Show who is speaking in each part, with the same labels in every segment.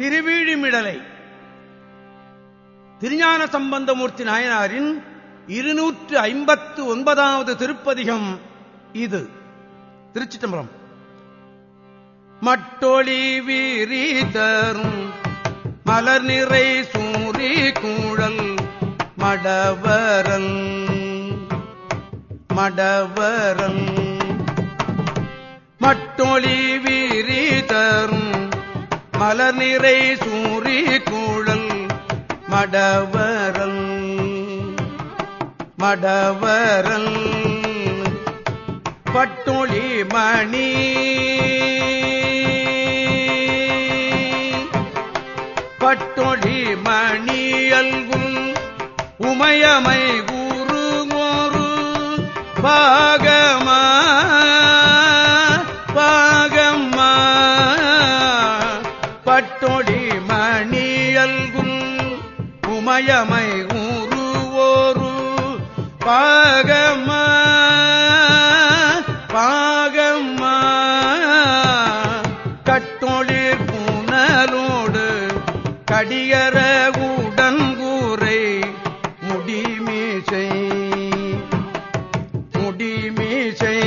Speaker 1: திருவீழிமிடலை. திருஞான சம்பந்தமூர்த்தி நாயனாரின் இருநூற்று ஐம்பத்து ஒன்பதாவது திருப்பதிகம் இது. திருச்சிட்டம்பரம் மட்டொளி வீரி தரும் மலர் நிறை சூரி கூழல் மடவரல் மடவரல் மட்டொளி வீரி தரும் மலர் நிறை சூரி கூழல் மடவரல் மடவரல். பட்டொளி மணி. பட்டொளி மணியல்குல் உமையமை கூறுமோரு பாக மயமை ஊருவோரு பாகம்மா பாகம்மா. கட்டொழில் புனலோடு கடியற உடன்கூரை முடிமீசை முடிமீசை.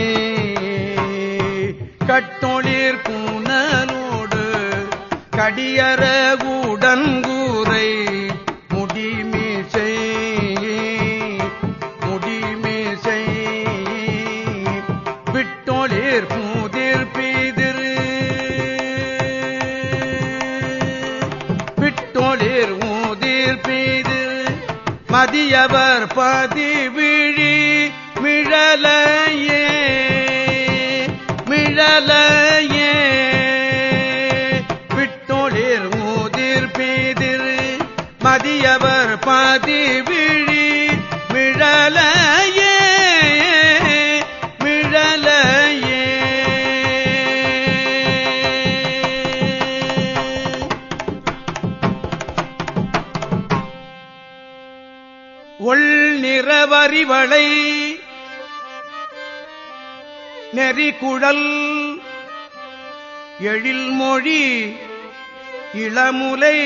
Speaker 1: கட்டொளிர் புனலோடு கடியற மதியவர் பதிவிழி மிழலையே மிழலையே. விட்டொளிர் ஊதிர் பீதிர் மதியவர் பதி விழி மிழலை. நிறவரிவளை நெறிகுழல் எழில்மொழி இளமுலை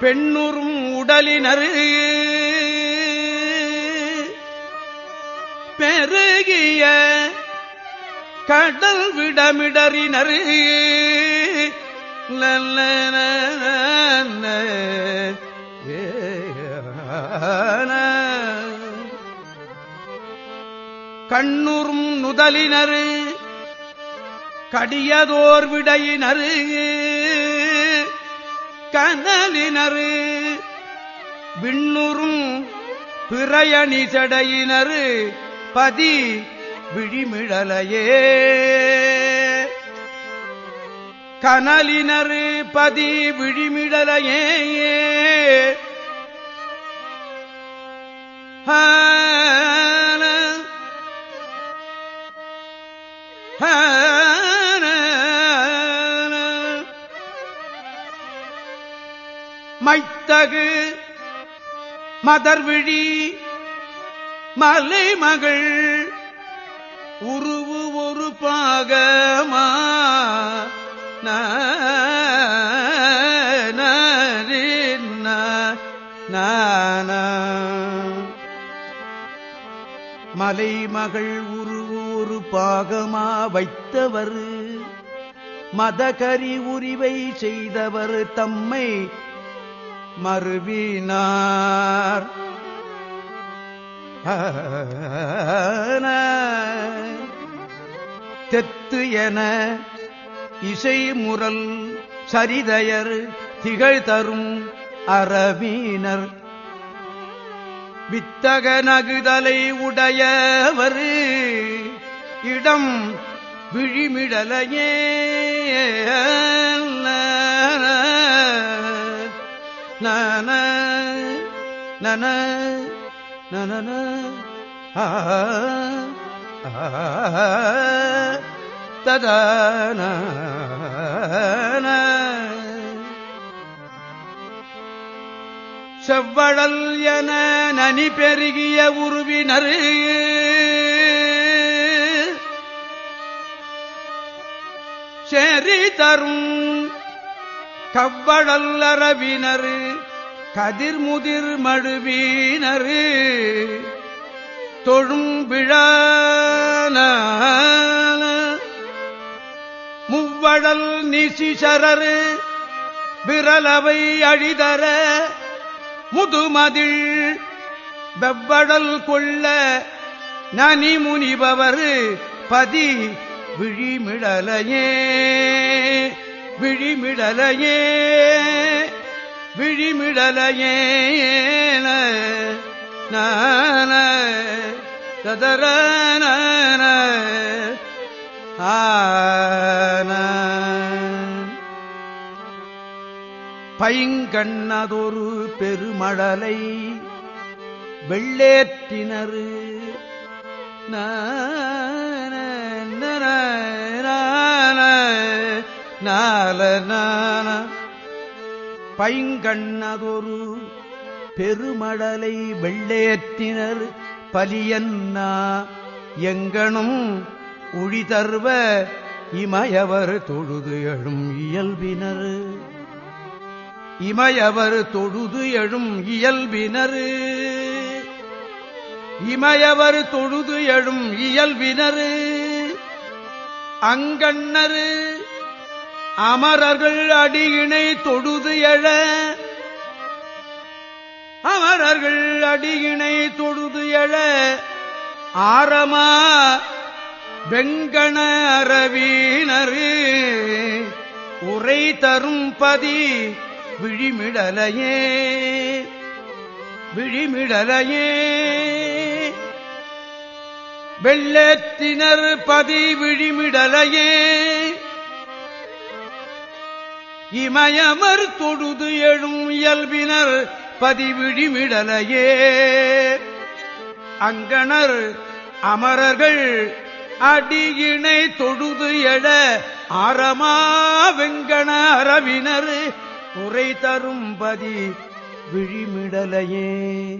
Speaker 1: பெண்ணுறும் உடலினர் பெருகிய கடல் விடமிடறினர் லல்லன கண்ணுறும் நுதலினரு கடியதோர் விடையினரு கனலினரு விண்ணுறும் பிறையணி சடையினர் பதி விழிமிழலையே. கனலினரு பதி விழிமிழலையே. ஹ மைத்தகு மதர்விழி மலைமகள் உருவு ஒரு பாகமா மலைமகள் உருவு ஒரு பாகமா வைத்தவர். மதகரி உரிவை செய்தவர் தம்மை மறுவினார். தெத்து என இசை முரல் சரிதயர் திகழ் தரும் அரவீனர் வித்தக நகுதலை உடையவர். இடம் விழிமிடலையே. நன நன நன ததான செவ்வழல் என நனி பெருகிய உருவினர். செறி தரும் கவ்வடல் கதிர்முதிர் மழுவீனர் தொழும் விழான முவ்வழல் நிசிசரர் விரலவை அழிதர முதுமதில் வெவ்வழல் கொள்ள நனி முனிபவர் பதி விழிமிடலையே விழிமிடலையே விழிமிடலையே நான ததர ஆன. பைங்கண்ணதொரு பெருமழலை வெள்ளேற்றினரு நான். நான பைங்கண்ணதொரு பெருமடலை வெள்ளேற்றினர் பலியன்னா எங்கனும் உழிதர்வ இமயவர் தொழுது எழும் இயல்பினர். இமயவர் தொழுது எழும் இயல்பினர். இமயவர் தொழுது எழும் இயல்பினர். அங்கண்ணரு அமரர்கள் அடியினை தொடுது எழ. அமரர்கள் அடியினை தொடுது எழ. ஆரமா வெங்கண அரவீனரு உரை தரும் பதி விழிமிடலையே. விழிமிடலையே. வெள்ளத்தினர் பதி விழிமிடலையே. இமயமர் தொழுது எழும் இயல்பினர் பதிவிழிமிடலையே அங்கணர் அமரர்கள் அடியினை தொழுது எழ அறமா வெங்கண அரவினர் உரை தரும் பதி விழிமிடலையே.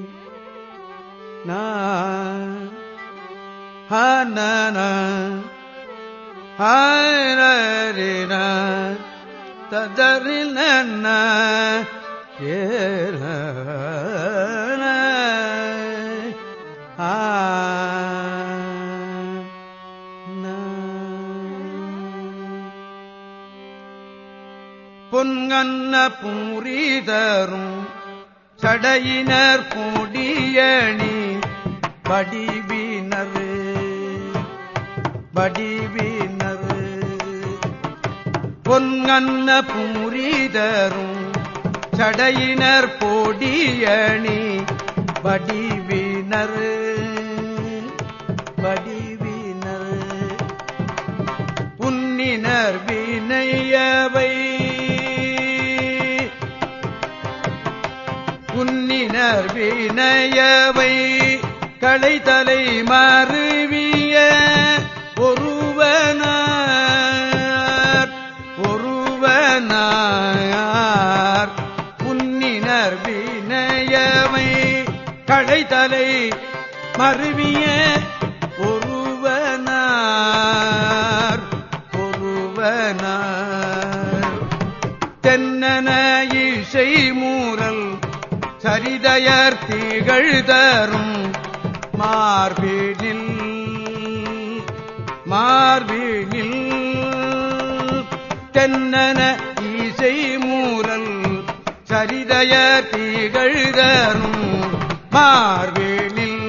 Speaker 1: ஹரின ததரில் தஜரின ஏற பொன்கண்ண பூரிதரும் சடையினர் கூடியணி வடிவினர் வடிவினர் பொன்கண்ண பூரிதரும் சடையினர் போடியணி வடிவினர் வடிவினர். புன்னினர் வினையவை புன்னினர் வினையவை களைதலை மறுவிய ஒருவனா. சரிதயர் திகழ் தரும் மார்பினில் மார்பினில் தென்னன இசை மூரல் சரிதய திகழ் தரும் மார்பினில்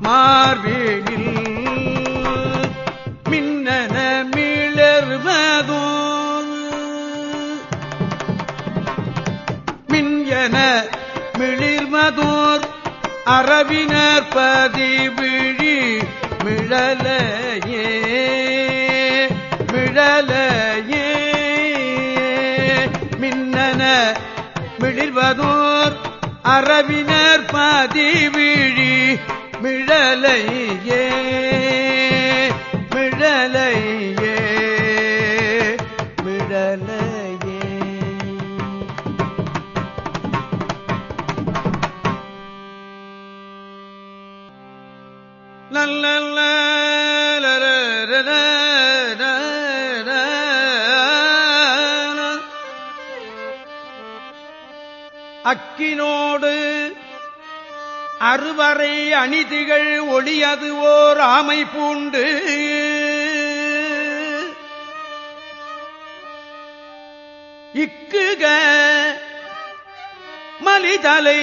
Speaker 1: மார்பினில் மின்யன மிளிர்மதோர் அரவினர் பதிவிழி மிழலையே மிழலையே. மின்னன மிளிர்வதோர் அரவினர் பதிவிழி மிழலையே மிழலையே. அக்கினோடு அறுவரை அணிதிகள் ஒளியது ஓர் ஆமை பூண்டு. இக்குக மலிதலை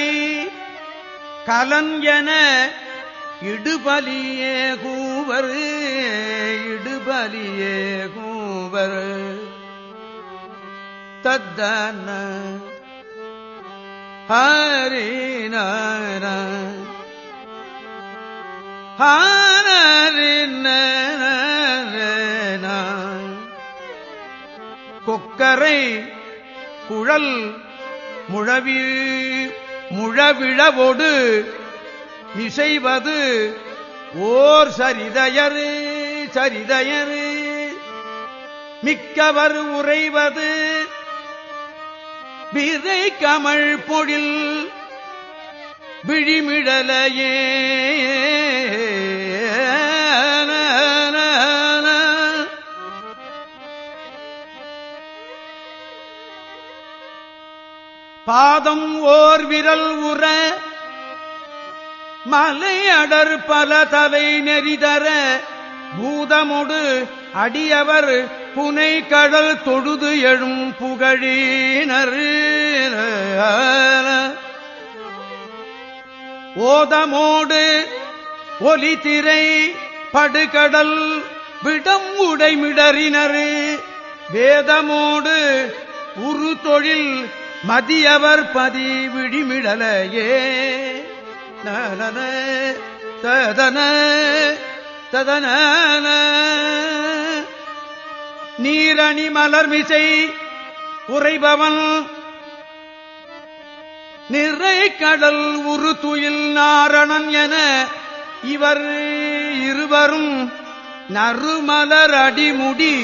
Speaker 1: கலன் என இடுபலியே கூவர் இடுபலியே கூவர். தத்தன ஹரின கொக்கரை குழல் முழவி முழவிழவோடு இசைவது ஓர் சரிதையரு சரிதையரு மிக்கவர் உறைவது விதை கமழ் பொழில் விழிமிடலையே. பாதம் ஓர் விரல் உற மலையடர் பல தவை நெறிதர பூதமொடு அடியவர் புனை கடல் தொழுது எழும் புகழினர். ஓதமோடு ஒலி திரை படுகடல் விடம் உடைமிடறினர் வேதமோடு உரு தொழில் மதியவர் பதி விழிமிடலையே நன ததன ததன நீரணி மலர்மிசை உறைபவன் நிறை கடல் உரு துயில் நாரணன் என இவர் இருவரும் நறுமலர் அடிமுடி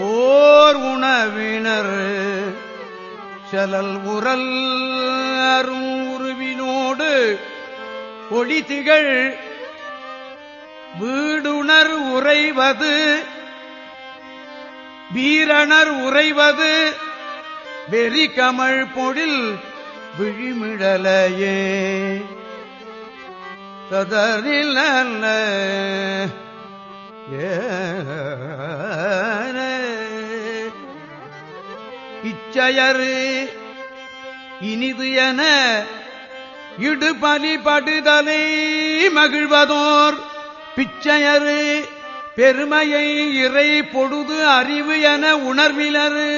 Speaker 1: ஓர் உணவினர். செலல் உரல் அரும் உருவினோடு ஒளிதிகள் வீடுணர் உறைவது வீரணர் உறைவது வெறி கமழ் பொழில் விழிமிழலையே சதரில் நல்ல இச்சையரு இனிது என இடுபலி படுதலை மகிழ்வதோர் பிச்சையரு பெருமையை இறை பொழுது அறிவு என உணர்விலரு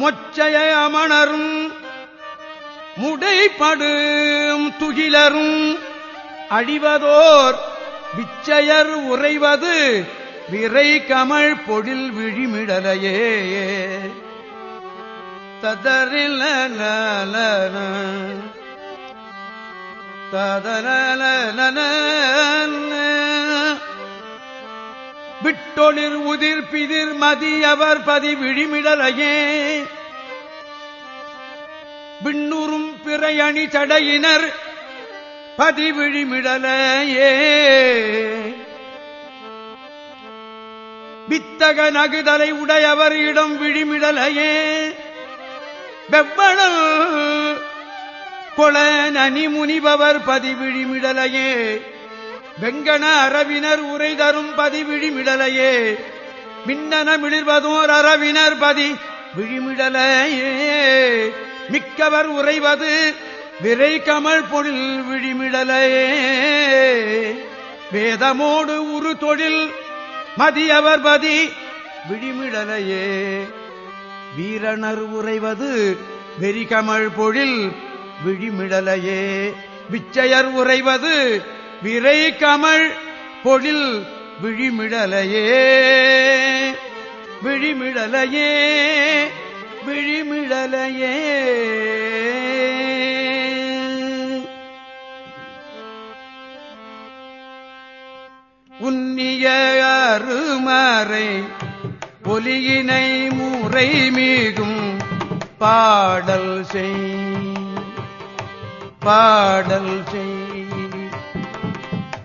Speaker 1: மொச்சைய அமணரும் முடைப்படும் துகிலரும் அழிவதோர் விச்சையர் உறைவது விரை கமழ் பொழில் விழிமிடலையே. ததரில் விட்டொளிர் உதிர் பிதிர் மதியவர் பதி விழிமிடலையே. விண்ணுறும் பிறையணி சடையினர் பதிவிழிமிடலையே வித்தக நகுதலை உடையவர் இடம் விழிமிடலையே. வெவ்வளல் கொள நனி முனிபவர் பதிவிழிமிடலையே. வெங்கண அரவினர் உரை தரும் பதிவிழிமிடலையே. மின்னன மிளிர்வதோர் அரவினர் பதி விழிமிடலையே மிக்கவர் உறைவது விரை கமல் பொழில் விழிமிடலையே. வேதமோடு உரு தொழில் மதியவர் பதி விழிமிடலையே வீரணர் உறைவது வெறிகமள் பொழில் விழிமிடலையே. விச்சையர் உறைவது விரை கமழ் பொழில் விழிமிடலையே. விழிமிடலையே விழிமிடலையே. உன்னிய அருமறை ஒலியினை முறை மீகும் பாடல் செய். பாடல் செய்.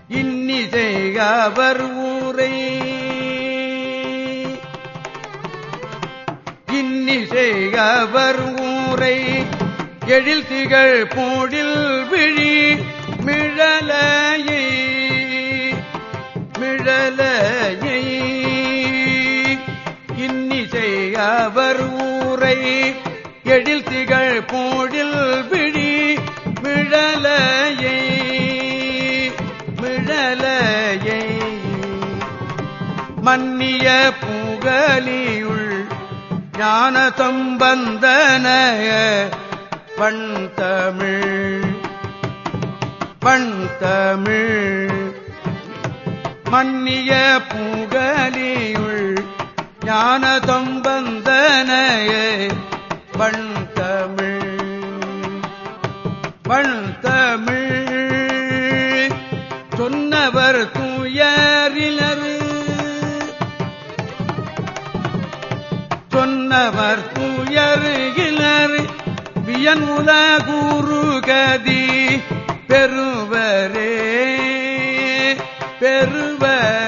Speaker 1: இன்னிசை அவர் ஊரை. இன்னிசை அவர் ஊரை. எழில் திகழ் போடில் விழி மிழலை இன்னிசை அவர் ஊரை எழில் திகழ் போடில் விழி மிழலையை மிழலையை. மன்னிய புகலியுள் ஞான சம்பந்தனைய பண் தமிழ் பண் தமிழ் மன்னிய புகலியுள் ஞான சம்பந்தனய பண் தமிழ் பண் தமிழ் சொன்னவர் துயரிலர் சொன்னவர் துயருகிலர் வியன் உலகுரு கதி பெறுவரே பெறுவரே.